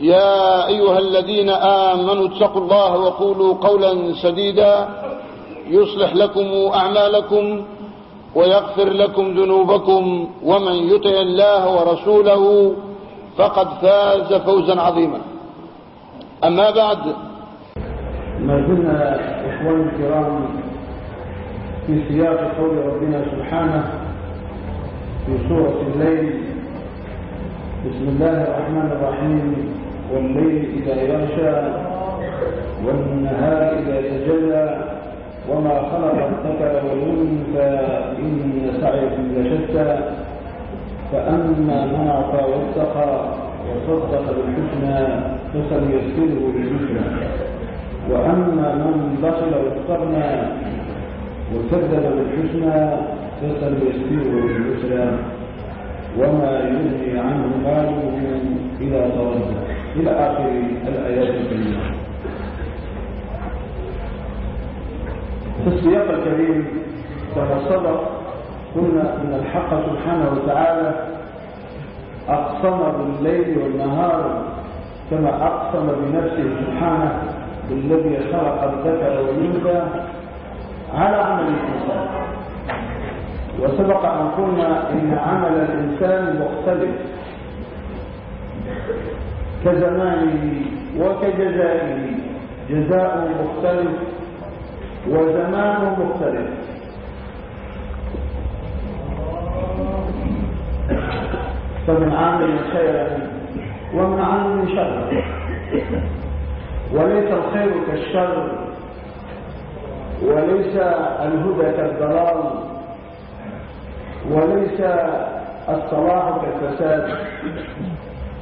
يا أيها الذين آمنوا اتقوا الله وقولوا قولا سديدا يصلح لكم أعمالكم ويغفر لكم ذنوبكم ومن يطع الله ورسوله فقد فاز فوزا عظيما. أما بعد ما زلنا إخواني الكرام في سياق قول ربنا سبحانه في سورة الليل. بسم الله الرحمن الرحيم. والليل إذا يغشى والنهار إذا تجلى وما خلق الذكر والأنثى إن سعيكم لشتى فأما من أعطى واتقى وصدق بالحسنى فسنيسره لليسرى وأما من بخل واستغنى وكذب بالحسنى فسنيسره لليسرى وما يغني عنه ماله إذا تردى إلى آخر الآيات الكريمة. في السياق الكريم كما سبق قلنا أن الحق سبحانه وتعالى أقسم بالليل والنهار كما أقسم بنفسه سبحانه بالذي خلق الذكر والأنثى على عمل الإنسان. وسبق أن قلنا إن عمل الإنسان مختلف. كزمانه وكجزائه جزاء مختلف وزمان مختلف. فمن عامل خيرا ومن عامل شرا وليس الخير كالشر وليس الهدى كالضلال وليس الصلاح كالفساد.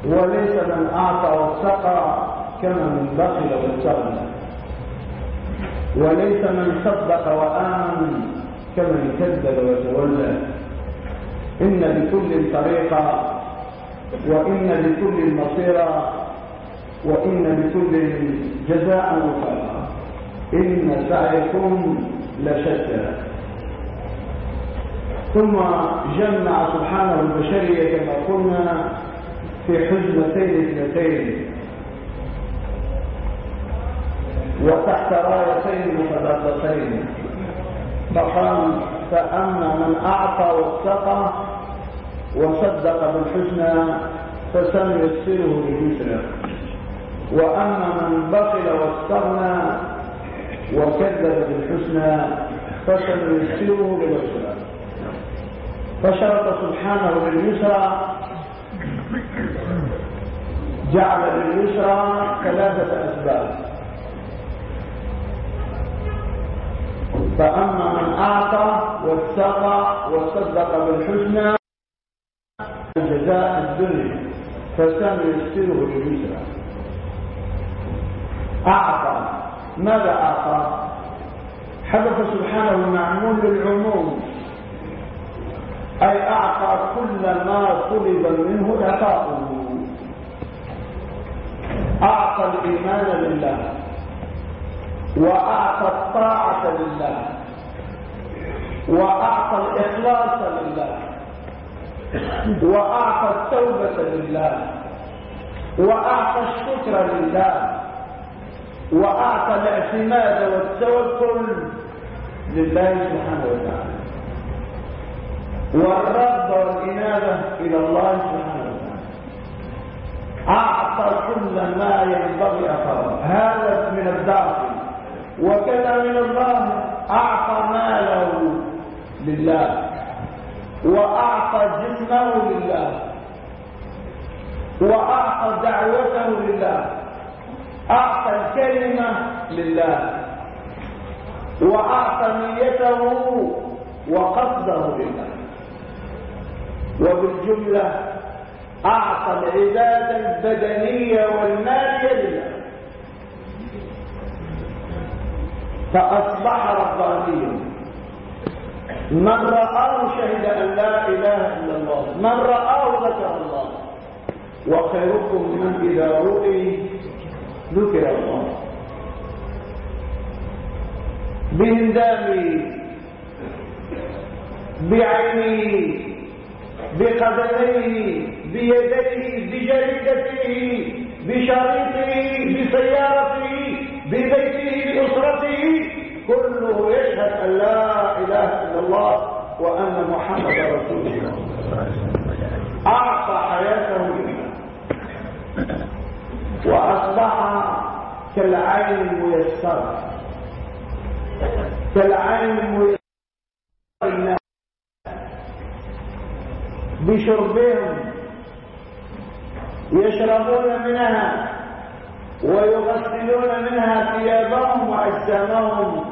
وليس من أعطى واتقى كما من بخل واستغنى وليس من صدق وآمن كمن كذب وتولى. إن لكل طريقة وإن لكل مصيرا وإن لكل جزاء وفاقا إن سعيكم لشتى. ثم جمع سبحانه البشرية كما قلنا في حزمتين اثنتين وتحت رايتين متضادتين. فقال فأما من أعطى واتقى وصدق بالحسنى فسنيسره لليسرى وأما من بخل واستغنى وكذب بالحسنى فسنيسره لليسرى فشرط سبحانه لليسرى جعل لليسرى ثلاثة أسباب. فأما من أعطى واتقى وصدق بالحسنى جزاء الدنيا فسنيسره لليسرى أعطى. ماذا أعطى؟ حدث سبحانه معمول للعموم. أي أعطى كل ما طلب منه إعطاؤه أعطى الإيمان لله وأعطى الطاعة لله وأعطى الإخلاص لله وأعطى التوبة لله وأعطى الشكر لله وأعطى الاعتماد والتوكل لله سبحانه وتعالى. والرد والإنابة إلى الله سبحانه وتعالى. أعطى كل ما ينبغي أخاه هذا من الداخل وكذا من الله. أعطى ماله لله. وأعطى جسمه لله. وأعطى دعوته لله. أعطى الكلمة لله. وأعطى نيته وقصده لله. وبالجملة أعطى العبادة البدنية والمالية لله فأصبح ربانيا من رآه شهد أن لا إله إلا الله. من رآه ذكر الله. وخيركم من إذا رؤي ذكر الله. بهندامي بعينه بقدميه بيديه بجريدته بشريطه بسيارته ببيته بأسرته كله يشهد أن لا إله إلا الله وأن محمد رسول الله. أعطى حياته لله. وأصبح كالعين الميسرة كالعين الميسرة بشربهم يشربون منها ويغسلون منها ثيابهم وأجسامهم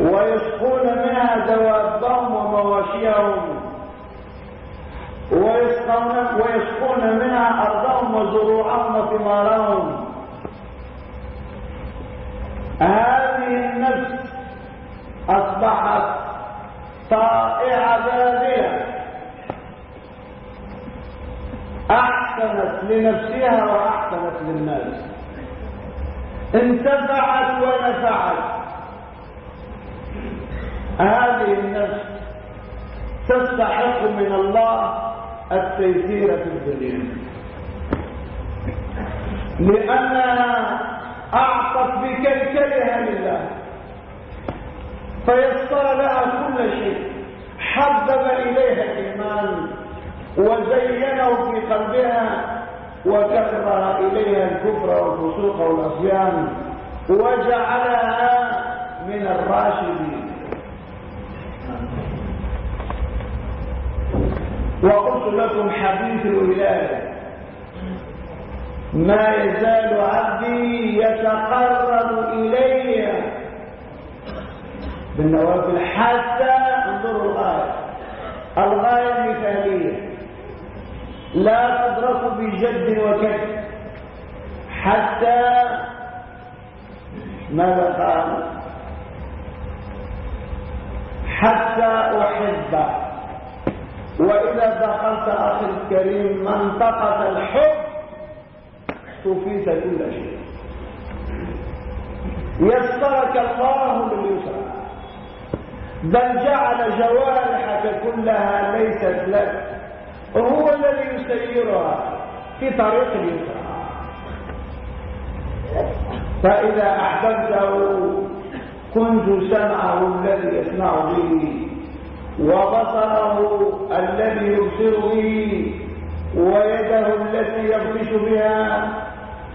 ويسقون منها دوابهم ومواشيهم ويسقون, منها أرضهم وزروعهم وثمارهم. هذه النفس أصبحت طائعة بابلة أحسنت لنفسها وأحسنت للناس. انتفعت ونفعت. هذه النفس تستحق من الله التيسير في الدنيا. لأنها أعطت بكلكلها لله. فيسر لها كل شيء. حبب إليها الإيمان. وزينه في قلبها وكره إليها الكفر والفسوق والعصيان وجعلها من الراشدين. وقلت لكم حديث الولاية ما يزال عبدي يتقرب إلي بالنوافل حتى انظروا الغاية الغاية المثالية. لا تدرك بجد وكد حتى ماذا قال؟ حتى أحب. وإذا دخلت أخي الكريم منطقة الحب تفيت كل شيء. يسرك الله لليسرى. بل جعل جوارحك كلها ليست لك. هو الذي يسيرها في طريق اليسرى. فإذا أحببته كنت سمعه الذي يسمع به وبصره الذي يبصر به ويده التي يبطش بها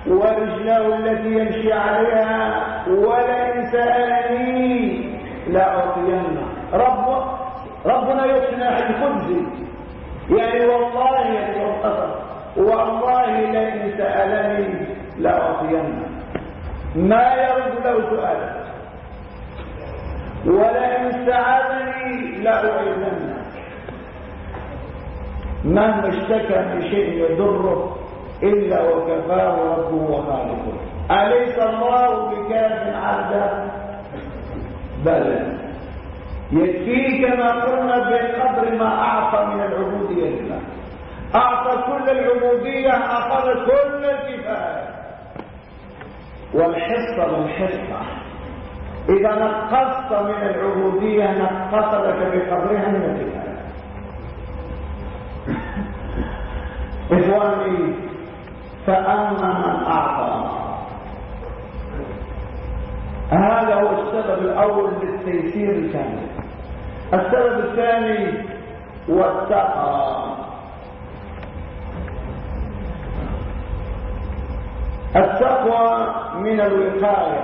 ورجله التي يمشي عليها ولئن سألني لأعطينه. رب ربنا يقنع القدس يعني والله يتوقف والله لئن سألني لأعطينه. ما يرد له سؤال ولئن استعاذني لأعيذنه. مهما اشتكى بشيء يضره إلا وكفاه ربه وخالقه. أليس الله بكاف عبدا بلى. يكفيه كما قلنا بقدر ما أعطى من العبودية لله. أعطى كل العبودية أخذ كل الكفاية. والحصة بالحصة إذا نقصت من العبودية نقص لك بقدرها من الكفاية. إخواني فأما من أعطى. هذا هو السبب الأول للتيسير الكامل. السبب الثاني والتقى التقوى من الوقاية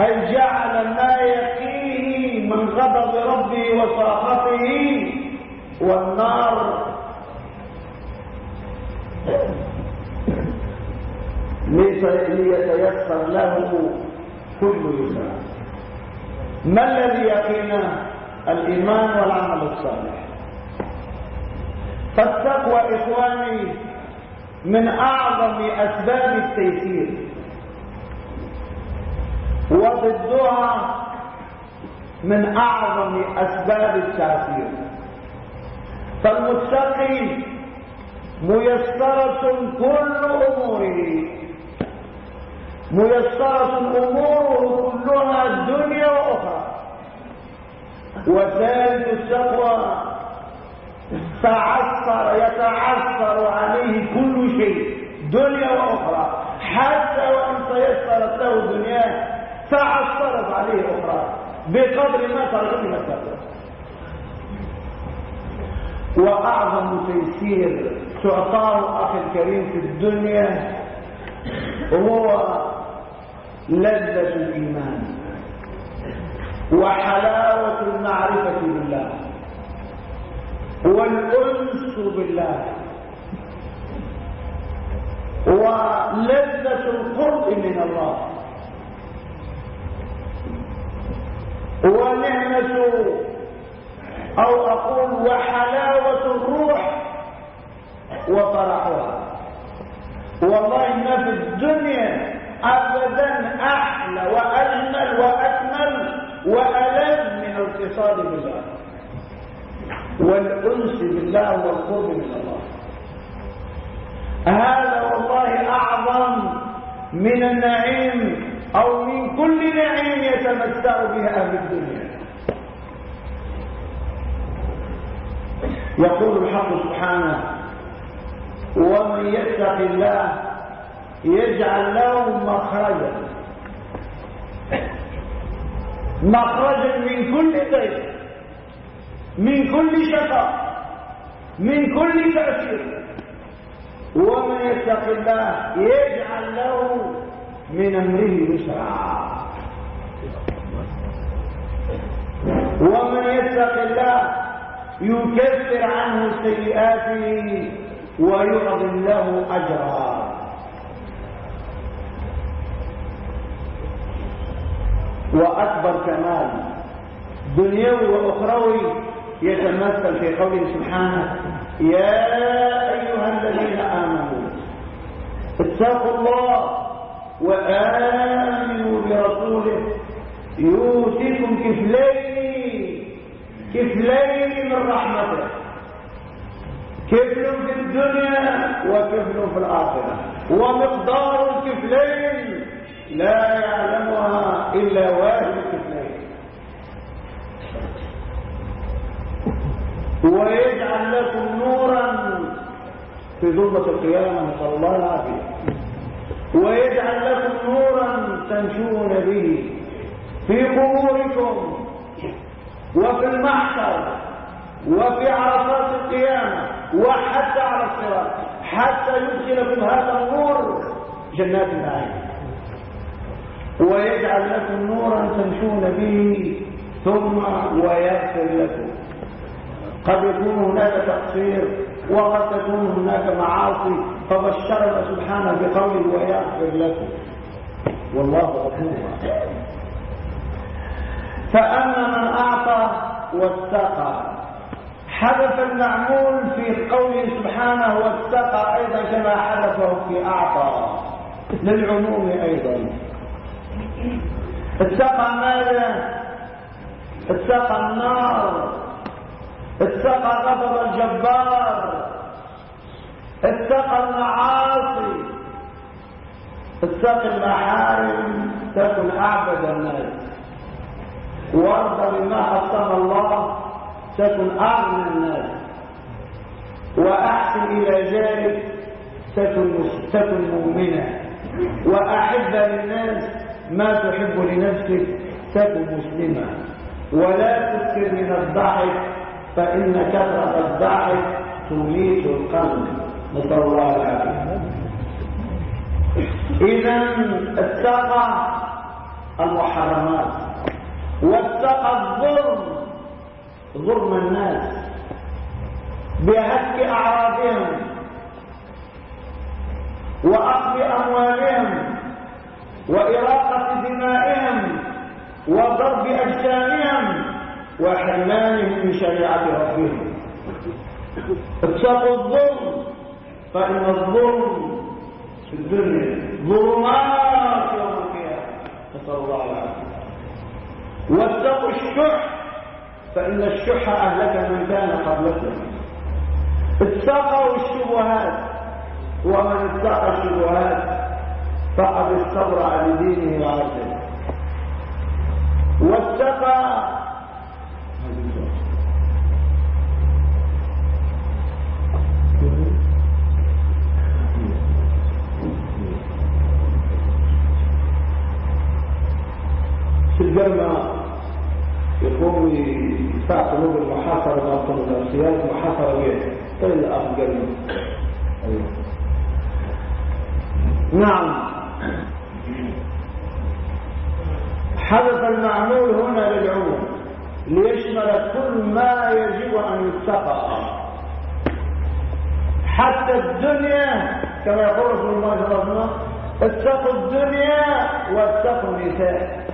أي جعل ما يقيه من غضب ربه وصاخته والنار. ليتيسر له كل يسر ما الذي يقينا الإيمان والعمل الصالح. فالتقوى إخواني من أعظم أسباب التيسير. وضدها من أعظم أسباب التأثير فالمتقي ميسرة كل أموره. ميسرة أموره كلها الدنيا وأخرى. وثالث التقوى تعثر يتعثر عليه كل شيء دنيا وأخرى. حتى وإن تيسرت له دنياه تعثرت عليه أخرى. بقدر ما ترك من وأعظم تيسير تعطاه أخي الكريم في الدنيا هو لذة الإيمان وحلاوة المعرفة بالله والأنس بالله ولذة القرب من الله ونعمة أو أقول وحلاوة الروح وفرحها. والله ما في الدنيا أبدا أحلى وأجمل وأكمل وألذ من الاتصال بالله. والأنس بالله والقرب من الله. هذا والله أعظم من النعيم أو من كل نعيم يتمتع بها أهل الدنيا. يقول الحق سبحانه ومن يتق الله يجعل له مخرجا. مخرجا من كل ضيق من كل شقاء من كل تأثير. ومن يتق الله يجعل له من أمره يسرا. ومن يتق الله يكفر عنه سيئاته ويعظم له أجرا. وأكبر كمال. دنيوي وأخروي يتمثل في قوله سبحانه يا أيها الذين آمنوا اتقوا الله وآمنوا برسوله. يؤتكم كفلين كفلين من رحمته. كفل في الدنيا وكفل في الآخرة. ومقدار الكفلين لا يعلمها إلا واحد الكفلين ويجعل لكم نورا في ظلمة القيامة نسأل الله العافية ويجعل لكم نورا تمشون به في قبوركم وفي المحشر وفي عرصات القيامة وحتى على الصراط. حتى يدخلكم هذا النور جنات النعيم. ويجعل لكم نورا تمشون به ثم ويغفر لكم. قد يكون هناك تقصير وقد تكون هناك معاصي فبشرنا سبحانه بقوله ويغفر لكم. والله غفور فأما من أعطى واتقى حدث المعمول في قوله سبحانه واتقى أيضا كما حدثه في أعطى للعموم أيضا. اتقى ماذا اتقى النار اتقى غضب الجبار اتقى المعاصي اتقى المحارم تكن أعبد الناس. وارضى بما حطم الله تكن اغنى الناس. وأحسن إلى ذلك تكن مؤمنا وأحب للناس ما تحب لنفسك تكن مسلما. ولا تكثر من الضحك فإن كثرة الضحك تميت القلب. نسأل الله العافية إذا اتقى المحرمات واتقى الظلم ظلم الناس. بهتك أعراضهم وأخذ أموالهم وإراقة دمائهم وضرب أجسامهم وحرمانهم من شريعة ربهم. اتقوا الظلم فإن الظلم في الدنيا. ظلمات يوم القيامة. نسأل الله العافية. واتقوا الشح فإن الشح أهلك من كان قبلكم. اتقوا الشبهات. ومن اتقى الشبهات فقد استبرع لدينه وعرضه. واتقى. في الجامعة يقوم يستعطلوا بالمحاصرة مع السياسة محاصرة بيه طيب الأخ الجامعة نعم. حدث المعمول هنا للعموم. ليشمل كل ما يجب أن يتقى. حتى الدنيا كما يقول رسول الله صلى الله عليه وسلم اتقوا الدنيا واتقوا النساء.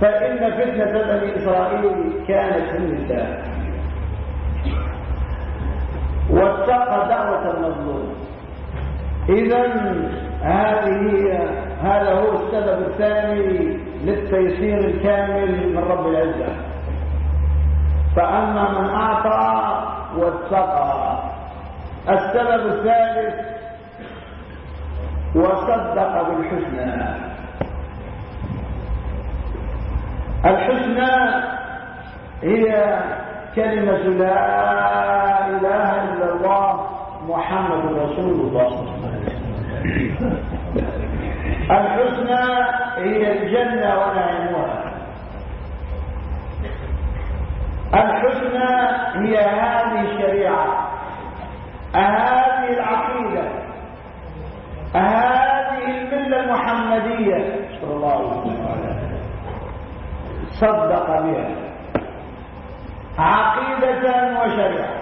فإن فتنة بني إسرائيل كانت في النساء. واتقى دعوة المظلوم. إذا هذه هذا هو السبب الثاني للتيسير الكامل من رب العزة. فأما من أعطى واتقى. السبب الثالث وصدق بالحسنى. الحسنى هي كلمة لا إله إلا الله محمد رسول الله. الحسنى هي الجنة ونعيمها الحسنى هي هذه الشريعة. هذه العقيدة. هذه الملة المحمدية. صلى الله عليه وسلم. صدق بها. عقيدة وشريعة.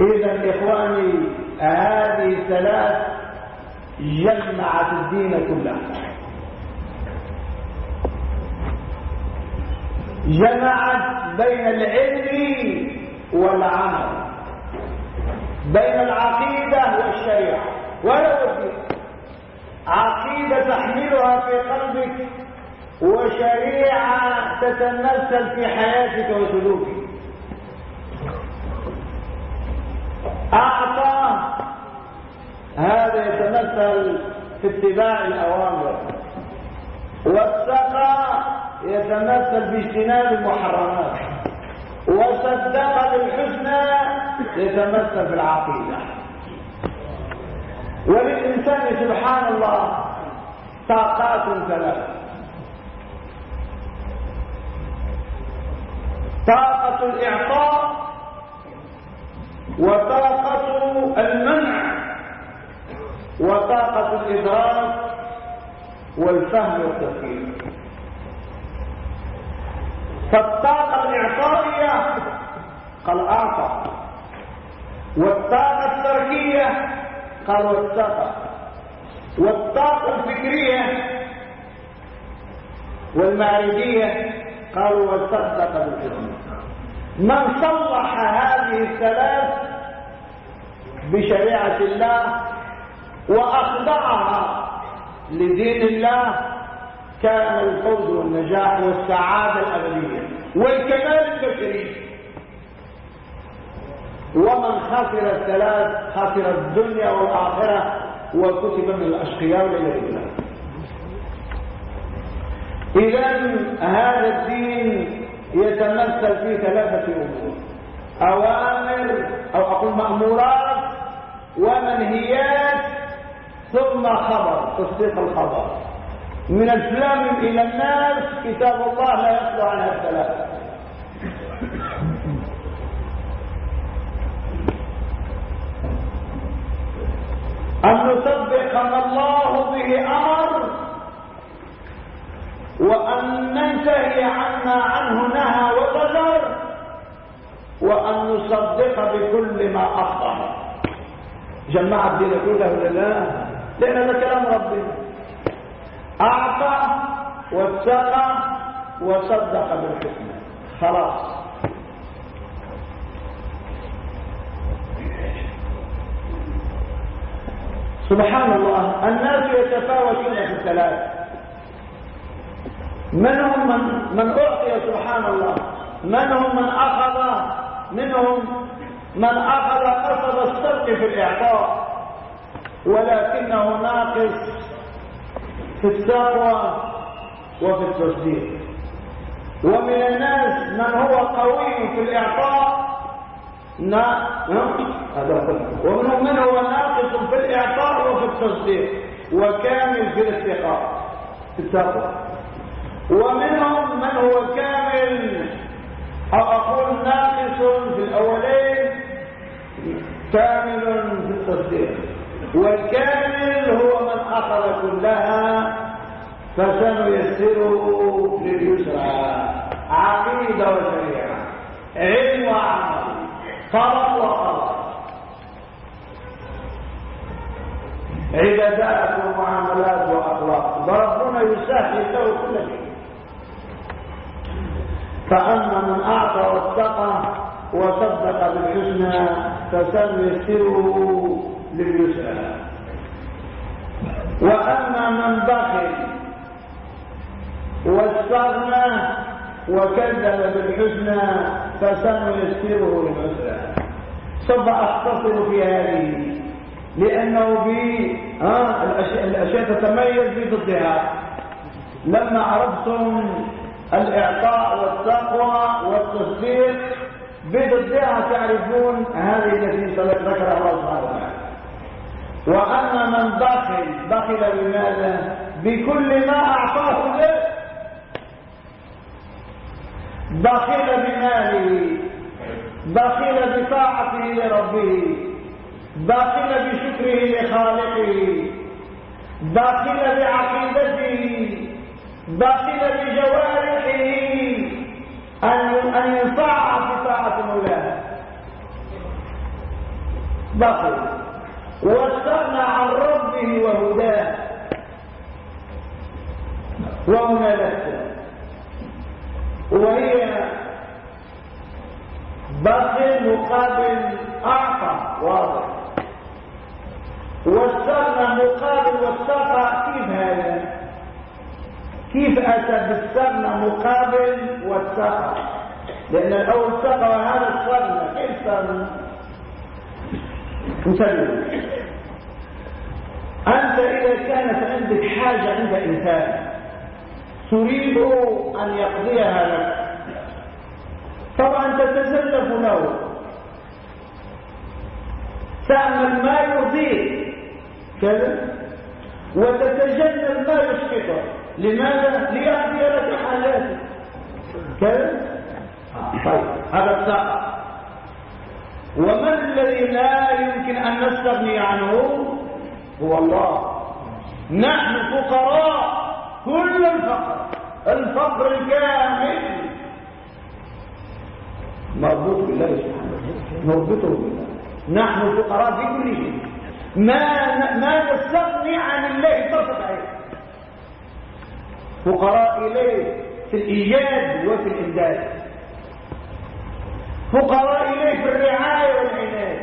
إذا إخواني هذه الثلاث جمعت الدين كله. جمعت بين العلم والعمل بين العقيدة والشريعة. ولو الدين عقيدة تحملها في قلبك وشريعة تتمثل في حياتك وسلوكك. أعطى هذا يتمثل في اتباع الأوامر. والتقى يتمثل في اجتناب المحرمات. وصدق بالحسنى يتمثل في العقيدة. وللإنسان سبحان الله طاقات ثلاث طاقة الإعطاء وطاقة المنع. وطاقة الإدراك والفهم والتفكير. فالطاقة الإعطائية قال أعطى والطاقة التركية قال واتقى والطاقة الفكرية والمعرفية قالوا وصدق بالحكمة من صلح هذه الثلاث بشريعة الله وأخضعها لدين الله كان الفوز والنجاح والسعادة الأبدية والكمال البشري. ومن خسر الثلاث خسر الدنيا والآخرة وكتب من الأشقياء والعياذ بالله إذا هذا الدين يتمثل في ثلاثة أمور أوامر أو أقول مأمورات ومنهيات ثم خبر تصديق الخبر. من الفلام إلى الناس كتاب الله لا يخلو عنها الثلاثة أن نطبق ما الله به أمر وأن ننتهي عما عنه نهى وزجر وأن نصدق بكل ما أخطأ. جمع الدين كله لله لأن هذا كلام ربنا أعطى واتقى وصدق بالحكمة. خلاص. سبحان الله الناس يتفاوتون في الثلاث. منهم من, من أعطي سبحان الله؟ منهم من أخذ؟ منهم من أخذ قصد الصدق في الإعطاء؟ ولكنه ناقص في التقوى وفي التصديق ومن الناس من هو قوي في الإعطاء نا... ومنهم من هو ناقص في الإعطاء وفي التصديق وكامل في الاستقاء في التقوى. ومنهم من هو كامل أو أقول ناقص في الأولين كامل في التصديق والكامل هو من أخذ كلها فسنيسره لليسرى. عقيدة وشريعة علم وعمل فرض وقضاء عبادات ومعاملات وأخلاق وربنا يسهل له كل شيء. فأما من أعطى واتقى وصدق بالحسنى فسنيسره لليسرى وأما من بخل واستغنى وكذب بالحسنى فسنيسره للعسرى. سوف أختصر في هذه لأنه بي آه الأشياء تتميز بضدها لما عرفتم الإعطاء والتقوى والتصديق بضدها تعرفون هذه التي ذكرها الله سبحانه وأما من بخل بخل بماذا؟ بكل ما أعطاه له. بخل بماله بخل بطاعته لربه بخل بشكره لخالقه بخل بعقيدته بخل بجوارحه أن ينفع في طاعة مولاه بخل. واستغنى عن ربه وهداه. ومنالته وهي بخل مقابل أعطى. واضح. واستغنى مقابل والسقى كيف هذا؟ كيف أتى بالسغنى مقابل والسقى لأن الأول سقى وهذا السغنى كيف سغنى نسلم أنت إذا كانت عندك حاجة عند إنسان تريد أن يقضيها لك. طبعا تتزلف له. تعمل ما يرضيك. كذا. وتتجنب ما يسقطك لماذا؟ ليقضي لك حاجاتك. كذا. طيب هذا السقط ومن الذي لا يمكن أن نستغني عنه؟ هو الله. نحن فقراء كل الفقر. الفقر الكامل مربوط بالله سبحانه نربطه بالله. نحن فقراء في كل شيء. ما ما نستغني عن الله. طرفة عين فقراء إليه في الإيجاد وفي الإمداد. فقراء إليه في الرعاية والعناية.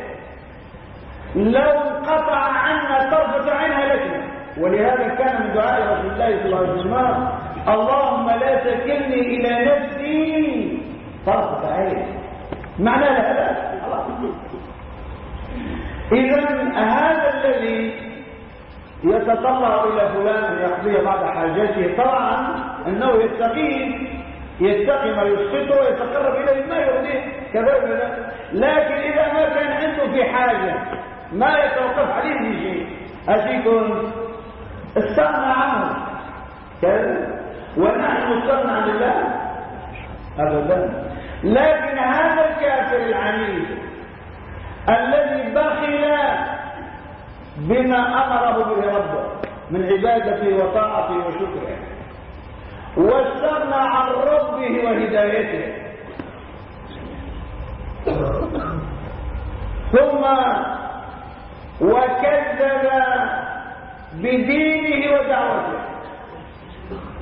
لو انقطع عنا طرفة عين هلكنا ولهذا كان من دعاء رسول الله صلى الله عليه وسلم اللهم لا تكلني إلى نفسي طرفة عين. معنى هذا إذا هذا الذي يتطلع إلى فلان يقضي بعض حاجاته. طبعا أنه يستقيم يتقي ما يسقطه ويتقرب إليه ما يرضيه كذلك لكن إذا ما كان عنده في حاجة ما يتوقف عليه في شيء أشيكم استغنى عنه. ونحن استغنى عن الله؟ أبدا. لكن هذا الكافر العنيف الذي بخل بما أمره به ربه من عبادته وطاعته وشكره واستغنى عن ربه وهدايته. ثم وكذب بدينه ودعوته.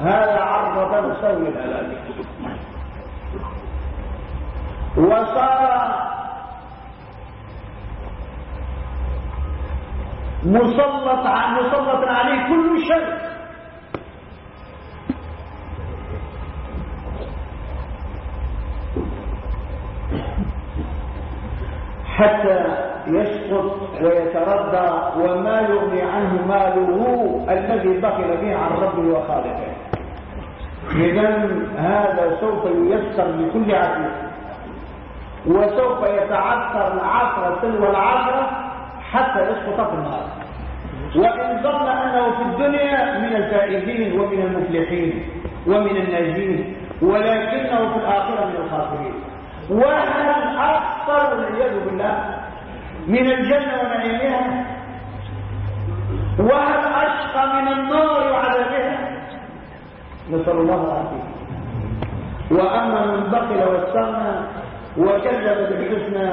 هذا عرض تسوي الهلاك وصار مسلط مسلط عليه كل شر حتى يسقط ويتردى وما يغني عنه ماله الذي بخل به عن ربه وخالقه. إذا هذا سوف ييسر لكل عزيز وسوف يتعثر العثرة تلو العثرة حتى يسقط في النار. وإن ظن أنه في الدنيا من الفائزين ومن المفلحين ومن الناجين ولكنه في الآخرة من الخاسرين. وهل أكثر والعياذ بالله من الجنة ونعيمها وهل أشقى من النار وعذابها نسأل الله العافية. وأما من بخل واستغنى وكذب بالحسنى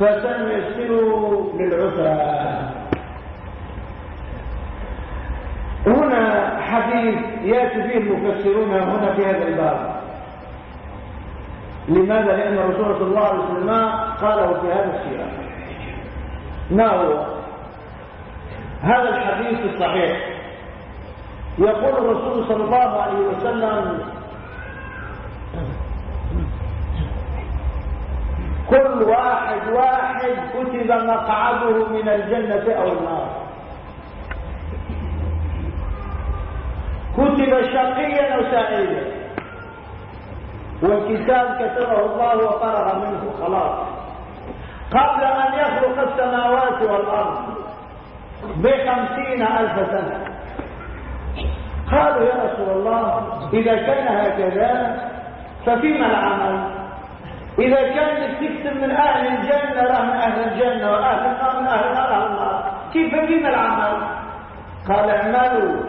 فسنيسره للعسرى هنا حديث يأتي فيه المفسرون هنا في هذا الباب. لماذا؟ لأن الرسول صلى الله عليه وسلم قاله في هذا السياق. ما هو هذا الحديث الصحيح يقول الرسول صلى الله عليه وسلم كل واحد واحد كتب مقعده من الجنة أو النار. كتب شقيا أو سعيدا. والكتاب كتبه الله وفرغ منه خلاص. قبل أن يخلق السماوات والأرض بخمسين ألف سنة. قالوا يا رسول الله إذا كان هكذا ففيما العمل؟ إذا كان تكتب من أهل الجنة راه من أهل الجنة وأهل النار من أهل النار كيف فيما العمل؟ قال اعملوا.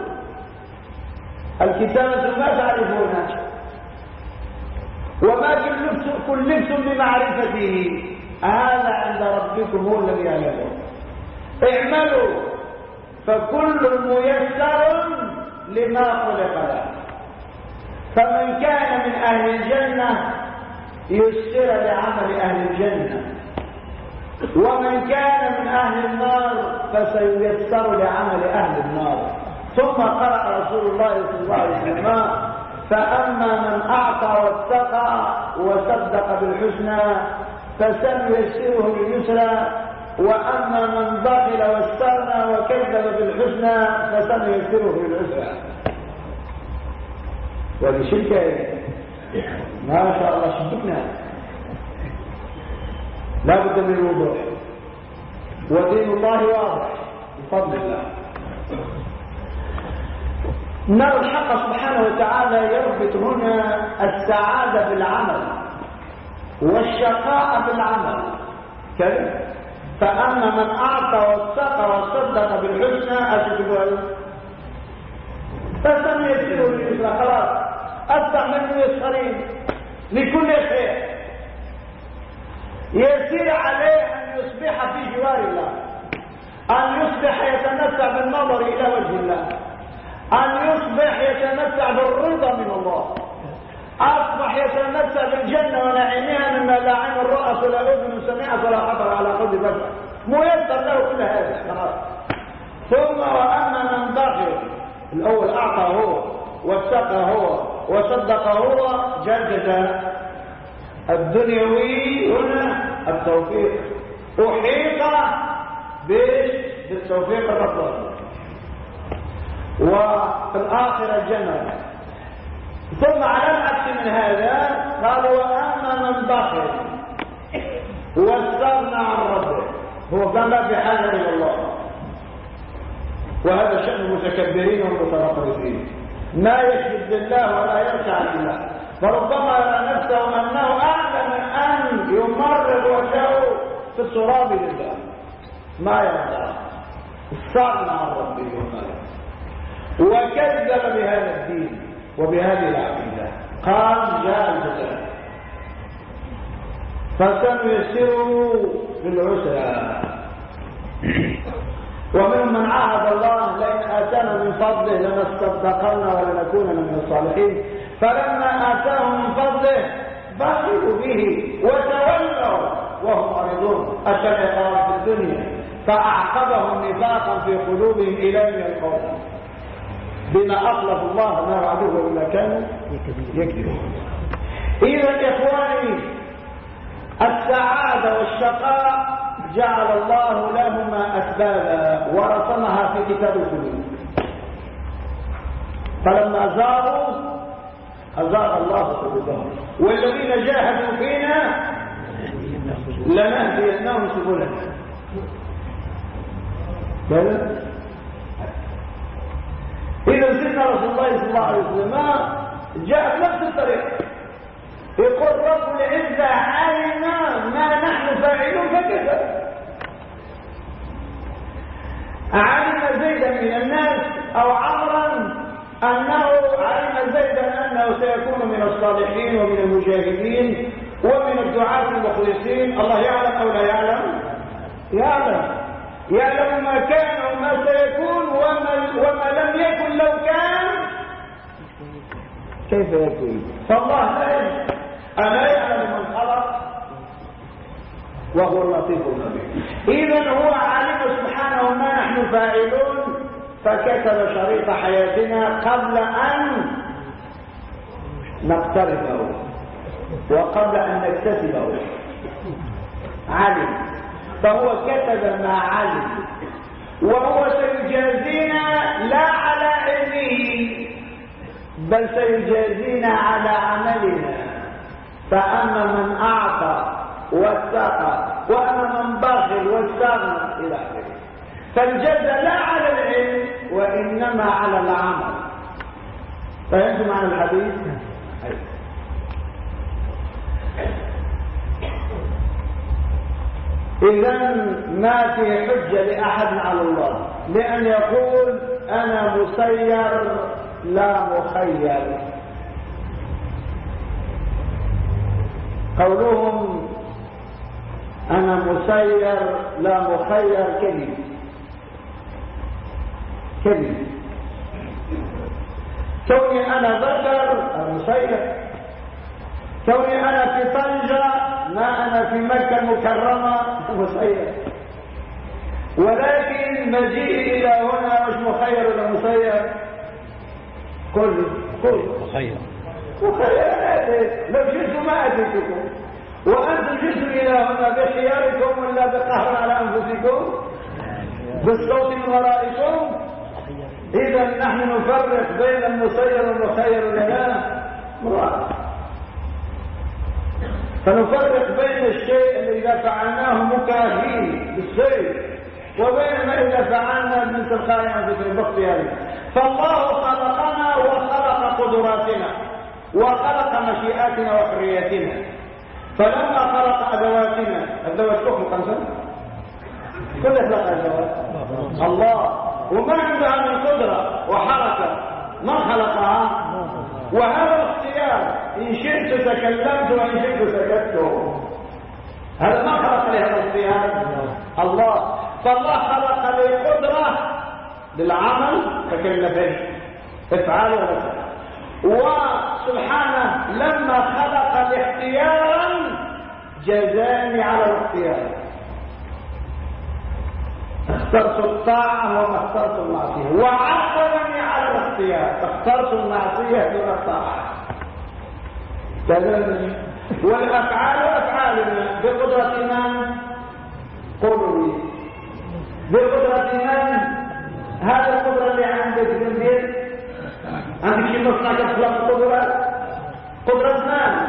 الكتابة ما تعرفونها. وما كلفتم بمعرفته. هذا عند ربكم هو الذي يعلمه اعملوا فكل ميسر لما خلق له. فمن كان من أهل الجنة يسر لعمل أهل الجنة. ومن كان من أهل النار فسيسر لعمل أهل النار. ثم قرأ رسول الله صلى الله عليه وسلم فأما من أعطى واتقى وصدق بالحسنى فسنيسره لليسرى وأما من بخل واستغنى وكذب بالحسنى فسنيسره للعسرى. ولشركة ما شاء الله شبكنا لا بد من الوضوح. ودين الله واضح بفضل الله. نرى الحق سبحانه وتعالى يربط هنا السعادة بالعمل. والشقاء بالعمل كذا. فأما من أعطى واتقى وصدق بالحسنى أشكر فسنيسره لليسرى خلاص. أصبح من ميسرين لكل خير. يسير عليه أن يصبح في جوار الله. أن يصبح يتمتع بالنظر إلى وجه الله. أن يصبح يتمتع بالرضا من الله. أصبح يتمتع بالجنة ونعيمها مما لا عين الرأس ولا أذن سمعت ولا خطر على قلب بشر. ميسر له كل هذا. خلاص ثم وأما من بخل الأول أعطى هو واتقى هو وصدق هو جدد الدنيوي هنا التوفيق. أحيط بالتوفيق الرب. وفي الآخرة الجنة ثم على العكس من هذا قال وأما من بخل واستغنى عن ربه. هو كان لا بحاجة إلى الله وهذا شأن المتكبرين والمتنقصين ما يشهد بالله ولا يخشى عن الله. فربما يرى نفسه أنه اعلى من أن يمرر وجهه في التراب لله. ما يرضى. استغنى عن ربه وماله وكذب بهذا الدين. وبهذه العقيدة. قال جاء الجزاء فسنيسره للعسرى ومنهم من عاهد الله لئن آتانا من فضله لنصدقن ولنكون من الصالحين. فلما آتاهم من فضله بخلوا به وتولوا وهم معرضون. اشد في الدنيا. فأعقبهم نفاقا في قلوبهم إلى يوم القوم بما اخلف الله ما وعدوه إلا كانوا يكذبون. إذا إخواني السعادة والشقاء جعل الله لهما أسبابا ورسمها في كتاب القلوب فلما زاروا أزار الله قلوبهم. والذين جاهدوا فينا لنهدينهم سبلنا. إذا سيدنا رسول الله صلى الله عليه وسلم جاء بنفس الطريق. يقول رب العزة علم ما نحن فاعلون فكذب علم زيدا من الناس أو عمرا أنه علم زيدا أنه سيكون من الصالحين ومن المجاهدين ومن الدعاة المخلصين. الله يعلم أو لا يعلم؟ يعلم. يعلم ما كان وما سيكون وما, وما لم يكن لو كان. كيف يكون؟ فالله لا يعلم. ألا يعلم من خلق وهو اللطيف الخبير. إذا هو عالم سبحانه ما نحن فاعلون. فكتب شريط حياتنا قبل أن نقترفه. وقبل أن نكتسبه. علم فهو كتب ما علم. وهو سيجازينا لا على علمه بل سيجازينا على عملنا. فأما من أعطى واتقى وأما من بخل واستغنى إلى آخره. فالجزاء لا على العلم وإنما على العمل. فهمتم معنى الحديث؟ إذا ما في حجة لأحد على الله. لأن يقول أنا مسير لا مخير. قولهم أنا مسير لا مخير كذب. كذب. كوني أنا أنا مسير كوني أنا في طنجة ما أنا في مكة المكرمة مسير ولكن مجيئي إلى هنا مش مخير ولا مسير كل كل مخير. مخير. لو جئت ما أتيتكم وأنتم جئتم إلى هنا بخياركم ولا بقهر على أنفسكم؟ بالصوت من ورائكم؟ إذا نحن نفرق بين المسير والمخير لنا مراد فنفرق بين الشيء اللي إذا فعلناه مكاهين بالسير وبين ما إذا فعلنا من تلقاء أنفسنا باختيارنا فالله خلقنا وخلق قدراتنا وخلق مشيئاتنا وحرياتنا. فلما خلق أدواتنا الدوات كم خمسة كل خلق أدوات الله. وما عندها من قدرة وحركة ما خلقها؟ وهذا الاختيار إن شئت تكلمت وإن شئت سكت هذا ما خلق لهذا الاختيار؟ الله. فالله خلق لي قدرة للعمل فكلفني افعال ولا وسبحانه لما خلق الاختيار جزاني على الاختيار. اخترت الطاعة وما اخترت المعصية وعقبني على الاختيار فاخترت المعصية دون الطاعة كذلك والأفعال أفعالنا. بقدرة من قولوا بقدرة من هذا القدرة اللي عندك في البيت عندك شيء مصنع تخلق قدرة؟ قدرة من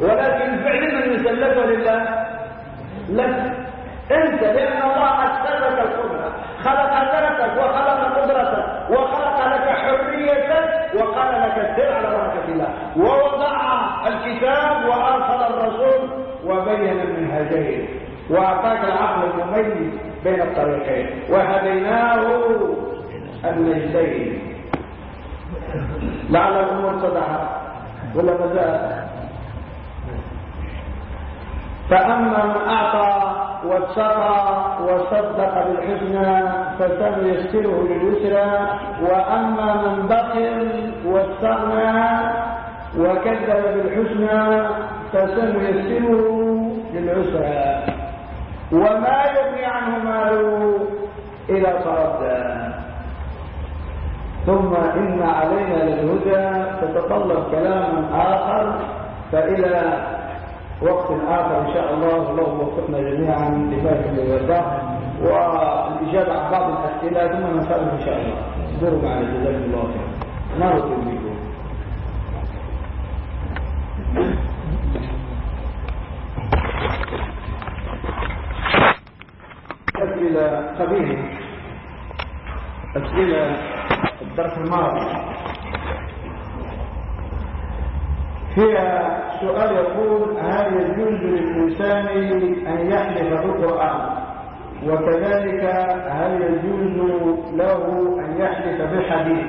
ولكن الفعل من يسلفه لله. لك انت لأن الله اسلمك القدرة. خلق ذاتك وخلق قدرتك. وخلق لك حريتك وقال لك السر على بركة الله. ووضع الكتاب وأرسل الرسول وبين المنهجين. وأعطاك العقل المميز بين الطريقين. وهديناه النجدين. لعل الأمور اتضحت ولا مازال فأما من أعطى واتقى وصدق بالحسنى فسنيسره لليسرى وأما من بخل واستغنى وكذب بالحسنى فسنيسره للعسرى. وما يغني عنه ماله إلى تردى ثم إن علينا للهدى تتطلب كلاما آخر فإلى وقت آخر إن شاء الله. اللهم وفقنا جميعا لفهم الوفاء والإجابة عن بعض الأسئلة ثم نسأل إن شاء الله. دوروا معنا جزاكم الله خير هو بكم أسئلة قبيلة أسئلة الدرس الماضي. فيها سؤال يقول هل يجوز للإنسان أن يحلف بالقرآن؟ وكذلك هل يجوز له أن يحلف بالحديث؟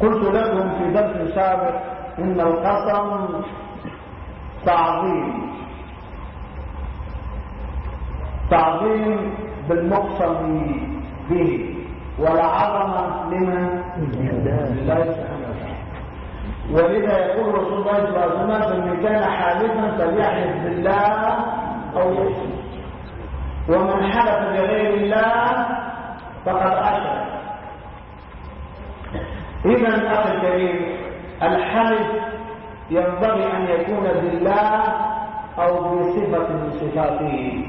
قلت لكم في درس سابق إن القسم تعظيم. تعظيم بالمقسم به والعظمة لمن؟ لله ولذا يقول رسول الله صلى الله عليه وسلم من كان حالفا فليحلف بالله أو يشرك. ومن حلف بغير الله فقد أشرك. إذا أخي الكريم الحلف ينبغي أن يكون بالله أو بصفة من صفاته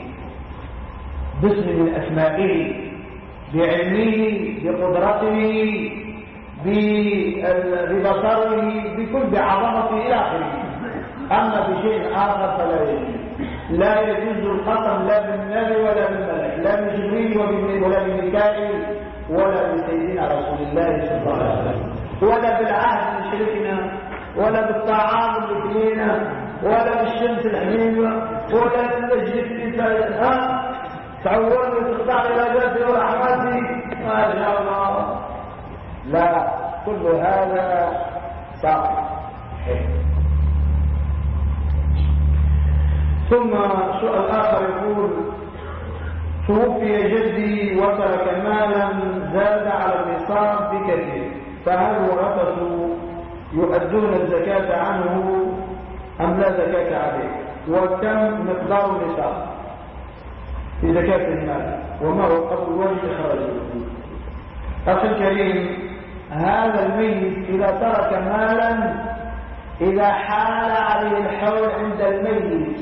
باسم من أسمائه بعلمه بقدرته ببصره بكل بعظمته إلى آخره. أما بشيء آخر فلا يجوز. لا يجوز القسم لا بالنبي ولا بالملك لا بجبريل ولا بميكائيل ولا بسيدنا رسول الله صلى الله عليه وسلم. ولا بالعهد من شركنا ولا بالطعام اللي فينا ولا بالشمس الحميمة ولا بالمجلس اللي ها تعودوا وتخضع إلى ذاتي ورحمتي ما شاء الله. لا كل هذا صعب ثم سؤال آخر يقول توفي جدي وترك مالا زاد على النصاب بكثير فهل ورثته يؤدون الزكاة عنه أم لا زكاة عليه؟ وكم مقدار النصاب في زكاة المال؟ وما هو قبل وجه إخراجه أخي الكريم هذا الميت إذا ترك مالا إذا حال عليه الحول عند الميت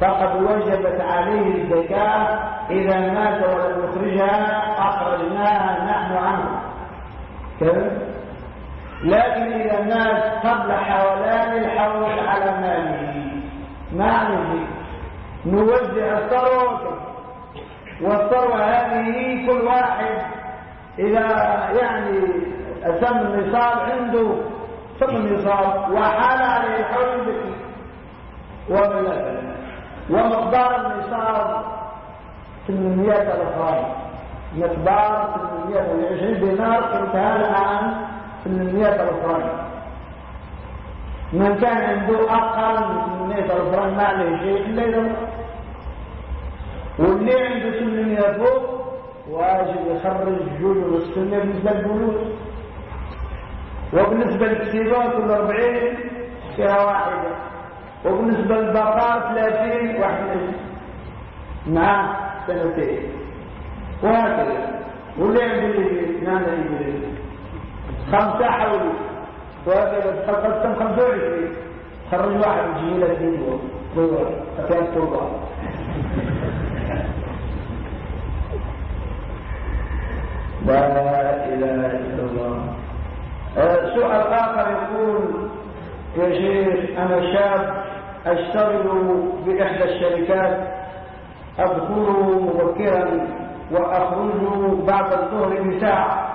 فقد وجبت عليه الزكاة إذا مات ولم يخرجها أخرجناها نحن عنه. كيف؟ لكن إذا مات قبل حولان الحول على ماله. ما نجي؟ نوزع الثروة. والثروة هذه كل واحد إذا يعني أتم النصاب عنده ثم النصاب وحال عليه الحول بكي ومقدار النصاب 800 ألف مقدار 820 دينار انتهى الآن 800 ألف من كان عنده أقل من 800 ألف ما عليه شيء إلا واللي عنده 800 فوق واجب يخرج جلول السنة بالنسبة للبلوغ وبالنسبة للكتيبات كل 40 فيها واحدة. وبالنسبة للبقار 30 واحدة مع سنتين. وهكذا. واللي عنده اللي نعم يجري خمسة حولي وهكذا. تقسم 25 خرج واحد يجي لك فيديو صور كانت لا إله إلا الله. سؤال آخر يقول يا شيخ أنا شاب أشتغل بإحدى الشركات أدخل مبكرا وأخرج بعد الظهر بساعة.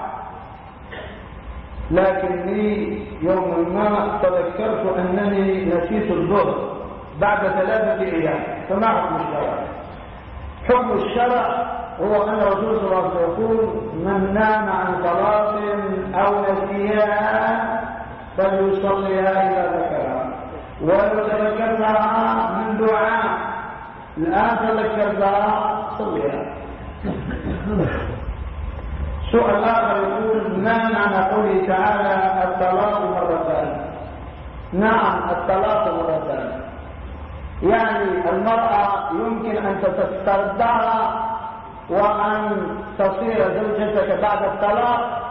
لكني يوما ما تذكرت أنني نسيت الظهر بعد ثلاثة أيام. فما حكم الشرع؟ حكم الشرع هو أن الرسول صلى الله عليه وسلم من نام عن صلاة أو فليصليها إذا ذكرها. ولو تذكرتها من دعاء الآن تذكرتها صليها. سؤال آخر يقول ما معنى قوله تعالى الطلاق مرتان. نعم الطلاق مرتان. يعني المرأة يمكن أن تستردها وأن تصير زوجتك بعد الطلاق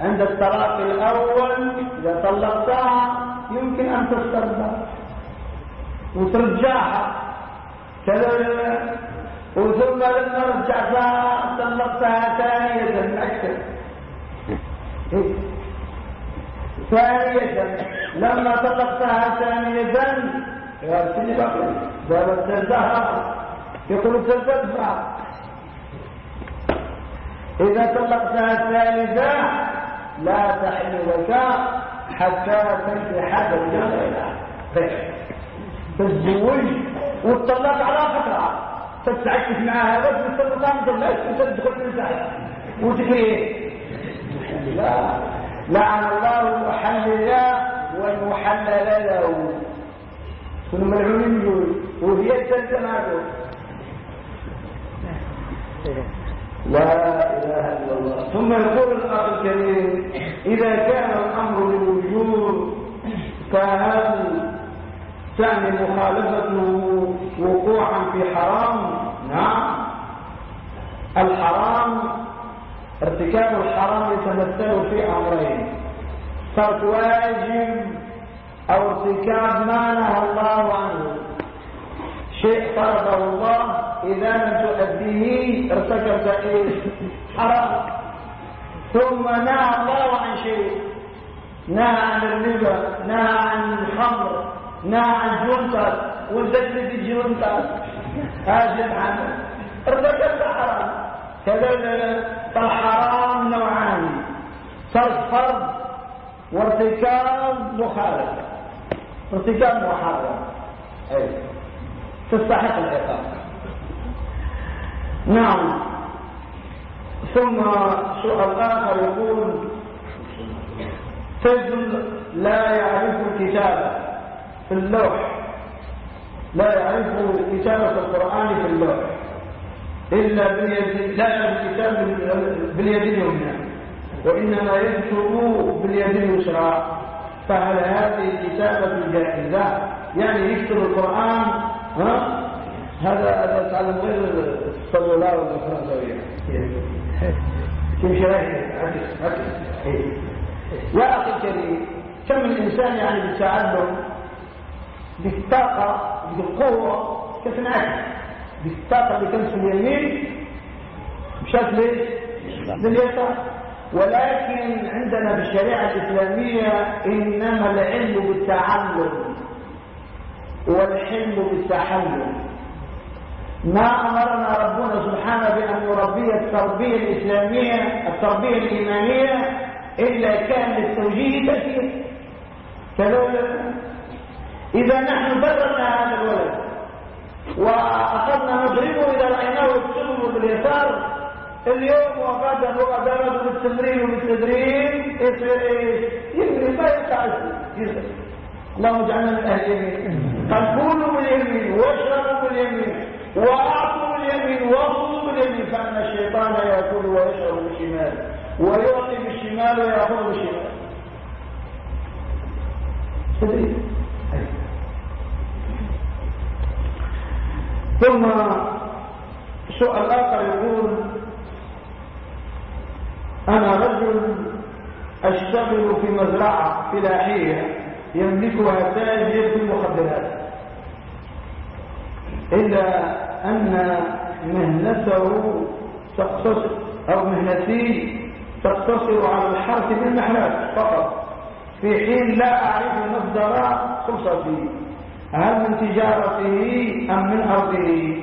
عند الطلاق الأول إذا طلقتها يمكن أن تستردها وترجعها. وثم لما رجعتها طلقتها ثانية أكثر. ثانية لما طلقتها ثانية يا سيدي بقى ذهبت تزهر يقول تزهر إذا طلقتها ثالثة لا تحل لك حتى تنكح زوجها غيرها تتزوج وتطلق على فترة. تتعكس معها بس وتطلقها ما تطلقش وتدخل في الزحف وتكريه لا. لعن الله المحلل والمحلل له. كل ملعونين وهي الثالثة لا إله إلا الله. ثم يقول الأخ الكريم إذا كان الأمر للوجود فهل تعني مخالفته وقوعا في حرام نعم. الحرام ارتكاب الحرام يتمثل في أمرين. ترك واجب أو ارتكاب ما نهى الله عنه. شيء فرضه الله إذا لم تؤديه ارتكبت إيه؟ حرام. ثم نهى الله عن شيء. نهى عن الربا نهى عن الخمر نهى عن جنتك. في جنتك هذا الحمد ارتكبت حرام. كذلك فالحرام نوعان. ترك فرض وارتكاب مخالفة. ارتكاب محرم أي تستحق العقاب. نعم. ثم سؤال آخر يقول رجل لا يعرف الكتابة في اللوح. لا يعرف كتابة القرآن في اللوح. إلا باليد لا يعرف الكتاب باليد اليمنى. وإنما يكتب باليد اليسرى. فهل هذه الكتابة جائزة يعني يكتب القرآن ها؟ هذا هذا تعلم غير الصلولار والفرنسوية تمشي يا أخي الكريم كم الإنسان يعني بالتعلم بالطاقة بالقوة نعرف؟ بالطاقة بكنس اليمين مشات ليش؟ باليسار ولكن عندنا بالشريعة الإسلامية إنما العلم بالتعلم والحلم بالتحلم. ما أمرنا ربنا سبحانه بأن نربي التربية الإسلامية التربية الإيمانية إلا كان للتوجيه كثير كذلك إذا نحن بررنا هذا الولد وأخذنا نضربه إذا رأيناه يكتبه باليسار اليوم وغدا وغدا بالتمرين وبالتدريب يصير إيش؟ ما يتعذب اللهم اجعلنا من أهل اليمين. قال كلوا باليمين واشربوا باليمين. وأعطوا باليمين وأخذوا باليمين فإن الشيطان ياكل ويشرب بالشمال ويعطي بالشمال ويأخذ بالشمال. ثم سؤال آخر يقول أنا رجل أشتغل في مزرعة فلاحية يملكها تاجر في المخدرات. إلا أن مهنته تقتصر أو مهنتي تقتصر على الحرث بالمحلات فقط. في حين لا أعرف مصدر خلصتي هل من تجارته أم من أرضه؟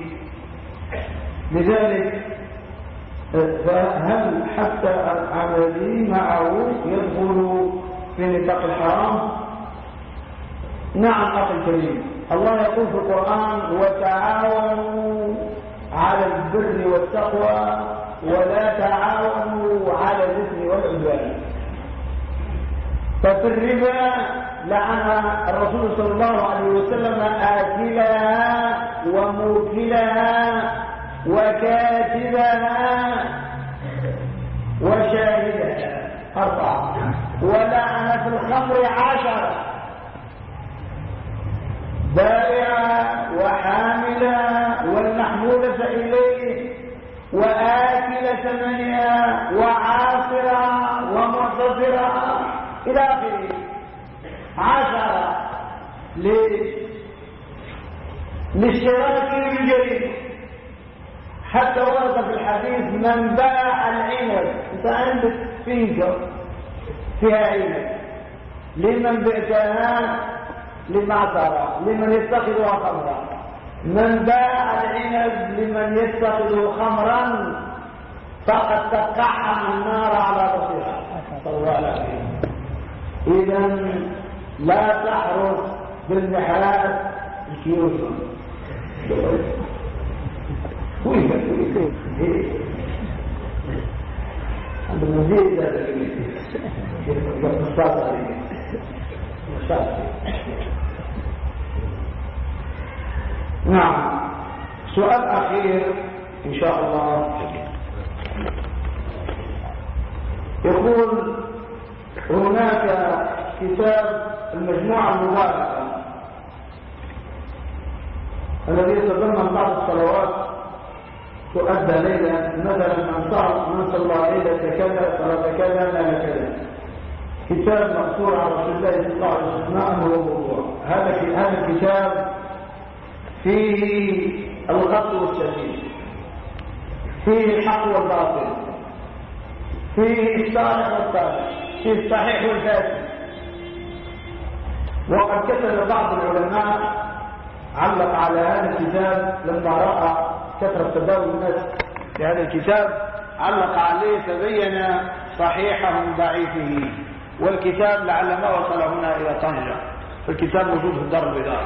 لذلك فهل حتى عملي معه يدخل في نطاق الحرام؟ نعم أخي الكريم. الله يقول في القرآن وتعاونوا على البر والتقوى ولا تعاونوا على الإثم والعدوان. ففي الربا لعن الرسول صلى الله عليه وسلم آكلها وموكلها وكاتبها وشاهدها أربعة. ولعن في الخمر عشرة. بائعة وحاملة والمحمولة إليه وآكل ثمنها وعاصرة ومعتذرة إلى آخره. عشرة ليش؟ لاشتراك بالجريمة حتى ورد في الحديث من باع العنب. أنت عندك فينكر فيها عنب. لمن بعتها لمعصرة لمن يتخذها خمرا. من باع العنب لمن يتخذه خمرا فقد تقحم النار على بصيرة. صلى الله عليه إذا لا تحرص بالمحرات الكيوس وين عند المزيد هذا نعم. سؤال أخير إن شاء الله. يقول هناك كتاب المجموعة المباركة الذي يتضمن بعض الصلوات تؤدى ليلة مثلا من صلى ليلة كذا صلاة كذا لا كذا. كتاب مقصور على رسول الله صلى الله عليه وسلم. موضوع. هذا هذا الكتاب فيه الغط والسبيل فيه الحق والباطل. فيه الصالح والصالح فيه الصحيح والفاسد وقد كتب بعض العلماء علق على هذا الكتاب لما رأى كثرة تداول الناس في هذا الكتاب علق عليه فبين صحيحه من ضعيفه. والكتاب لعل ما وصل هنا إلى طنجة فالكتاب موجود في الدار البيضاء.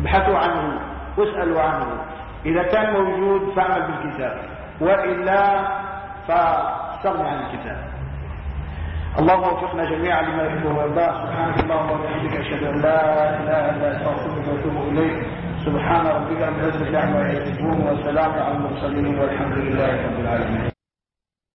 ابحثوا عنه واسألوا عنه. إذا كان موجود فاعمل بالكتاب. وإلا فاستغني عن الكتاب. اللهم وفقنا جميعا لما يحبه ويرضاه. سبحانك اللهم وبحمدك أشهد أن لا إله إلا أنت أستغفرك وأتوب إليك. سبحان ربك رب العزة عما يصفون وسلام على المرسلين والحمد لله رب العالمين.